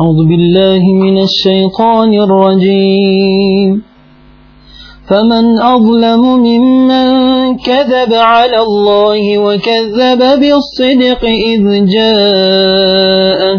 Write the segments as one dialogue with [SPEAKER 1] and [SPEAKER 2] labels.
[SPEAKER 1] أعوذ بالله من الشيطان الرجيم. فمن أظلم ممن كذب على الله وكذب بالصدق إذ جاءه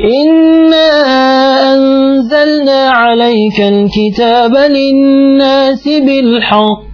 [SPEAKER 1] إنا أنزلنا عليك الكتاب للناس بالحق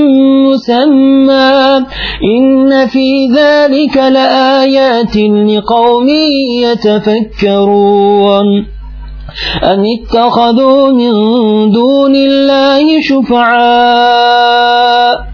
[SPEAKER 1] مسمى. إن في ذلك لآيات لقوم يتفكرون. أم اتخذوا من دون الله شفعاء؟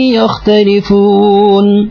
[SPEAKER 1] يختلفون.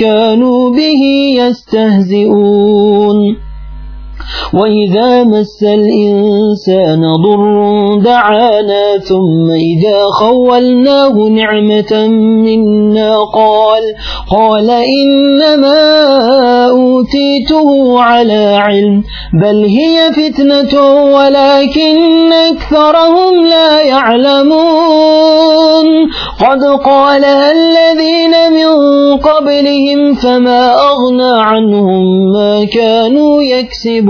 [SPEAKER 1] كانوا به يستهزئون. وإذا مس الإنسان ضر دعانا ثم إذا خولناه نعمة منا قال قال إنما أوتيته على علم بل هي فتنة ولكن أكثرهم لا يعلمون. قد قالها الذين من قبلهم فما أغنى عنهم ما كانوا يكسبون.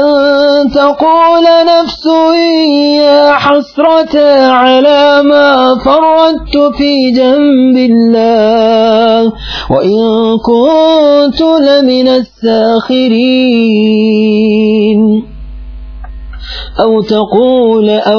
[SPEAKER 1] أن تقول نفس يا حسرة على ما فرطت في جنب الله. وإن كنت لمن الساخرين. أو تقول أو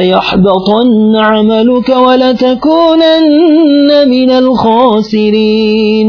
[SPEAKER 1] ليحبطن عملك ولتكونن من الخاسرين.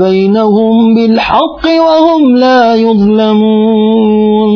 [SPEAKER 1] بينهم بالحق وهم لا يظلمون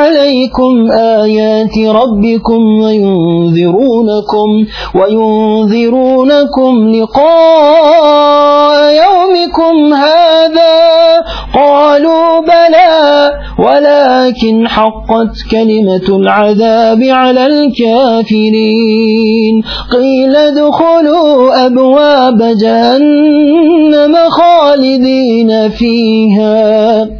[SPEAKER 1] عليكم آيات ربكم وينذرونكم وينذرونكم لقاء يومكم هذا قالوا بلى ولكن حقت كلمة العذاب على الكافرين قيل ادخلوا أبواب جهنم خالدين فيها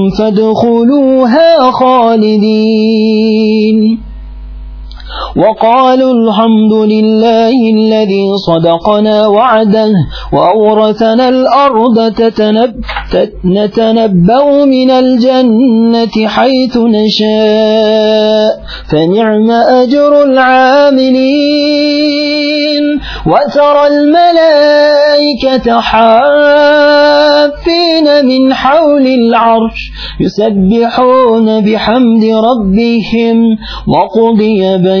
[SPEAKER 1] فادخلوها خالدين. وقالوا الحمد لله الذي صدقنا وعده وأورثنا الأرض تتنب نتنبأ من الجنة حيث نشاء فنعم أجر العاملين. وترى الملائكة حافين من حول العرش يسبحون بحمد ربهم وقضي بينهم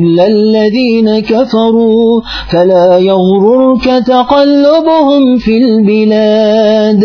[SPEAKER 1] إلا الذين كفروا فلا يغررك تقلبهم في البلاد.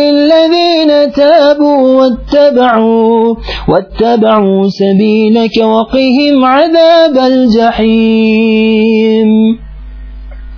[SPEAKER 1] للذين تابوا واتبعوا واتبعوا سبيلك وقهم عذاب الجحيم.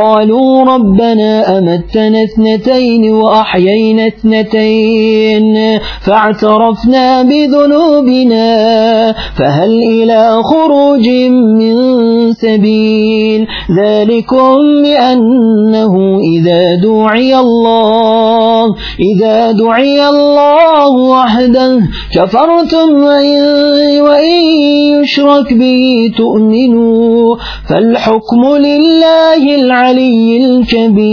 [SPEAKER 1] قالوا ربنا أمتنا اثنتين وأحيينا اثنتين فاعترفنا بذنوبنا فهل إلى خروج من سبيل ذلكم بأنه إذا دعي الله إذا دعي الله وحده كفرتم وإن يشرك به تؤمنوا فالحكم لله العلي الكبير.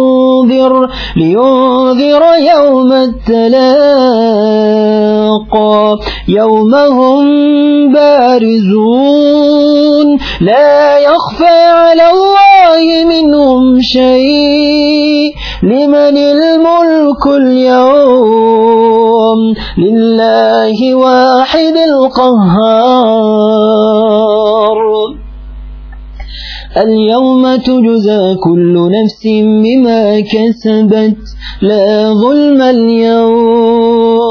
[SPEAKER 1] لينذر, لينذر يوم التلاقى يوم هم بارزون. لا يخفى على الله منهم شيء. لمن الملك اليوم. لله واحد القهار. اليوم تجزى كل نفس بما كسبت لا ظلم اليوم.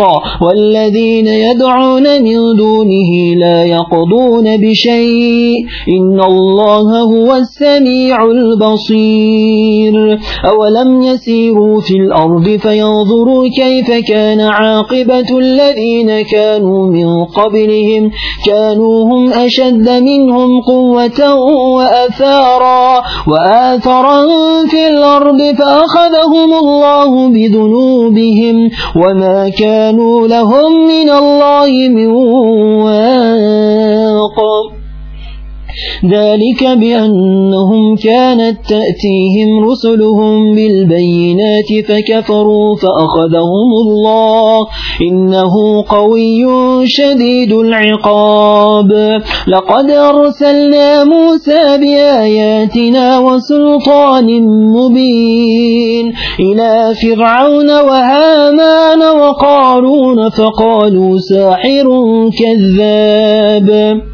[SPEAKER 1] الحق. والذين يدعون من دونه لا يقضون بشيء. إن الله هو السميع البصير. أولم يسيروا في الأرض فينظروا كيف كان عاقبة الذين كانوا من قبلهم. كانوا هم أشد منهم قوة وأثارا. وآثرا في الأرض فأخذهم الله بذنوبهم. وما كان كانوا لهم من الله من واق. ذلك بأنهم كانت تأتيهم رسلهم بالبينات فكفروا فأخذهم الله. إنه قوي شديد العقاب. لقد أرسلنا موسى بآياتنا وسلطان مبين إلى فرعون وهامان وقارون فقالوا ساحر كذاب.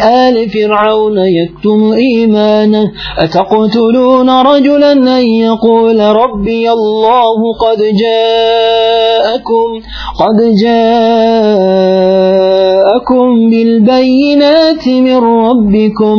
[SPEAKER 1] آل فرعون يكتم إيمانه أتقتلون رجلا أن يقول ربي الله قد جاءكم قد جاءكم بالبينات من ربكم.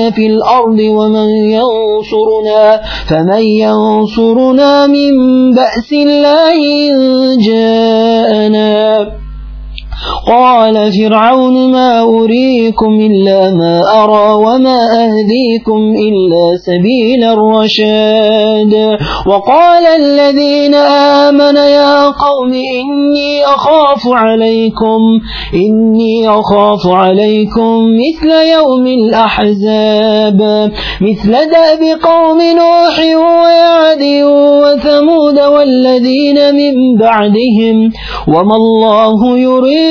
[SPEAKER 1] في الأرض ومن ينصرنا فمن ينصرنا من بأس الله إن جاءنا قال فرعون ما أريكم إلا ما أرى وما أهديكم إلا سبيل الرشاد. وقال الذين آمن يا قوم إني أخاف عليكم إني أخاف عليكم مثل يوم الأحزاب. مثل دأب قوم نوح ويعد وثمود والذين من بعدهم. وما الله يريد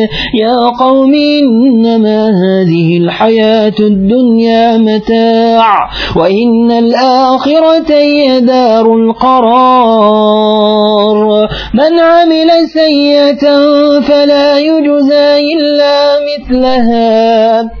[SPEAKER 1] يا قوم إنما هذه الحياة الدنيا متاع وإن الآخرة هي دار القرار. من عمل سيئة فلا يجزى إلا مثلها.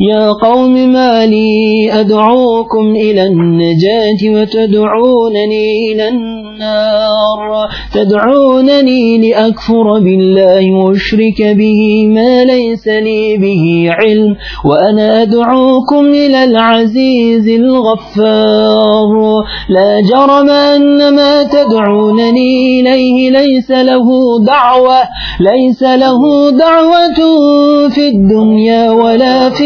[SPEAKER 1] يا قوم ما لي أدعوكم إلى النجاة وتدعونني إلى النار تدعونني لأكفر بالله واشرك به ما ليس لي به علم وأنا أدعوكم إلى العزيز الغفار لا جرم أن ما تدعونني إليه ليس له دعوة ليس له دعوة في الدنيا ولا في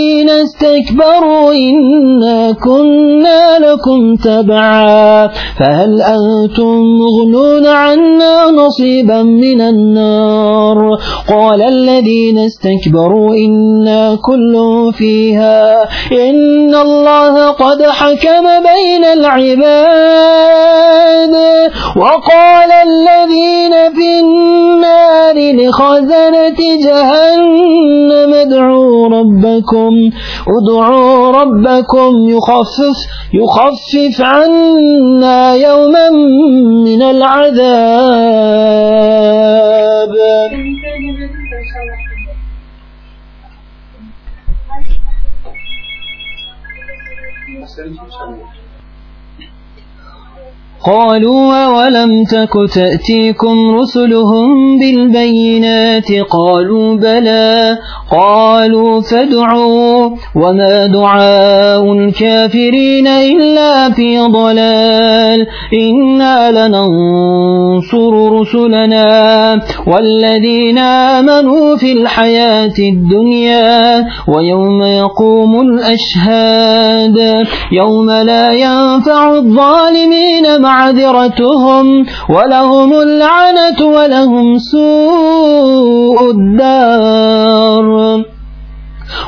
[SPEAKER 1] الذين استكبروا إنا كنا لكم تبعا. فهل أنتم مغنون عنا نصيبا من النار؟ قال الذين استكبروا إنا كل فيها. إن الله قد حكم بين العباد. وقال الذين في النار لخزنة جهنم ادعوا ربكم ادعوا ربكم يخفف يخفف خفف عنا يوما من العذاب. قالوا ولم تك تأتيكم رسلهم بالبينات قالوا بلى قالوا فادعوا وما دعاء الكافرين إلا في ضلال إنا لننصر رسلنا والذين آمنوا في الحياة الدنيا ويوم يقوم الأشهاد يوم لا ينفع الظالمين معذرتهم ولهم اللعنة ولهم سوء الدار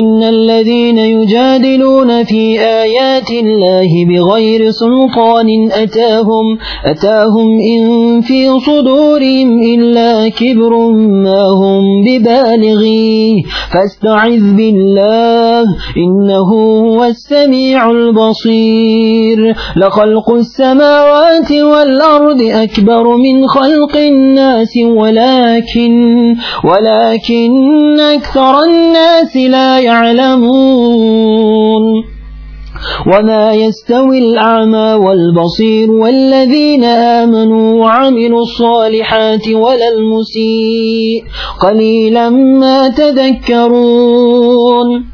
[SPEAKER 1] إن الذين يجادلون في آيات الله بغير سلطان أتاهم أتاهم إن في صدورهم إلا كبر ما هم ببالغيه. فاستعذ بالله إنه هو السميع البصير. لخلق السماوات والأرض أكبر من خلق الناس ولكن ولكن أكثر الناس لا يعلمون. وما يستوي الأعمى والبصير والذين آمنوا وعملوا الصالحات ولا المسيء. قليلا ما تذكرون.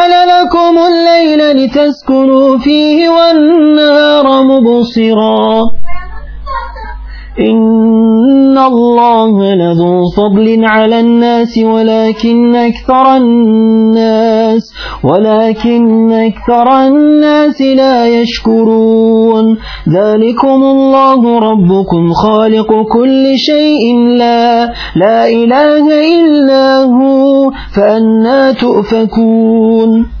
[SPEAKER 1] جعل لكم الليل لتسكنوا فيه والنهار مبصرا إن الله لذو فضل على الناس ولكن أكثر الناس ولكن أكثر الناس لا يشكرون ذلكم الله ربكم خالق كل شيء لا لا إله إلا هو فأنا تؤفكون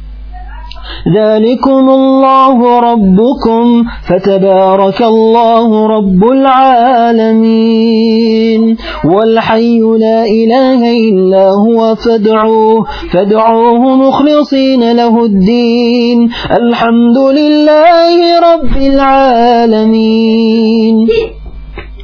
[SPEAKER 1] ذلكم الله ربكم فتبارك الله رب العالمين. والحي لا إله إلا هو فادعوه فادعوه مخلصين له الدين. الحمد لله رب العالمين.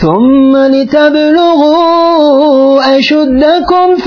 [SPEAKER 1] ثم لتبلغوا أشدكم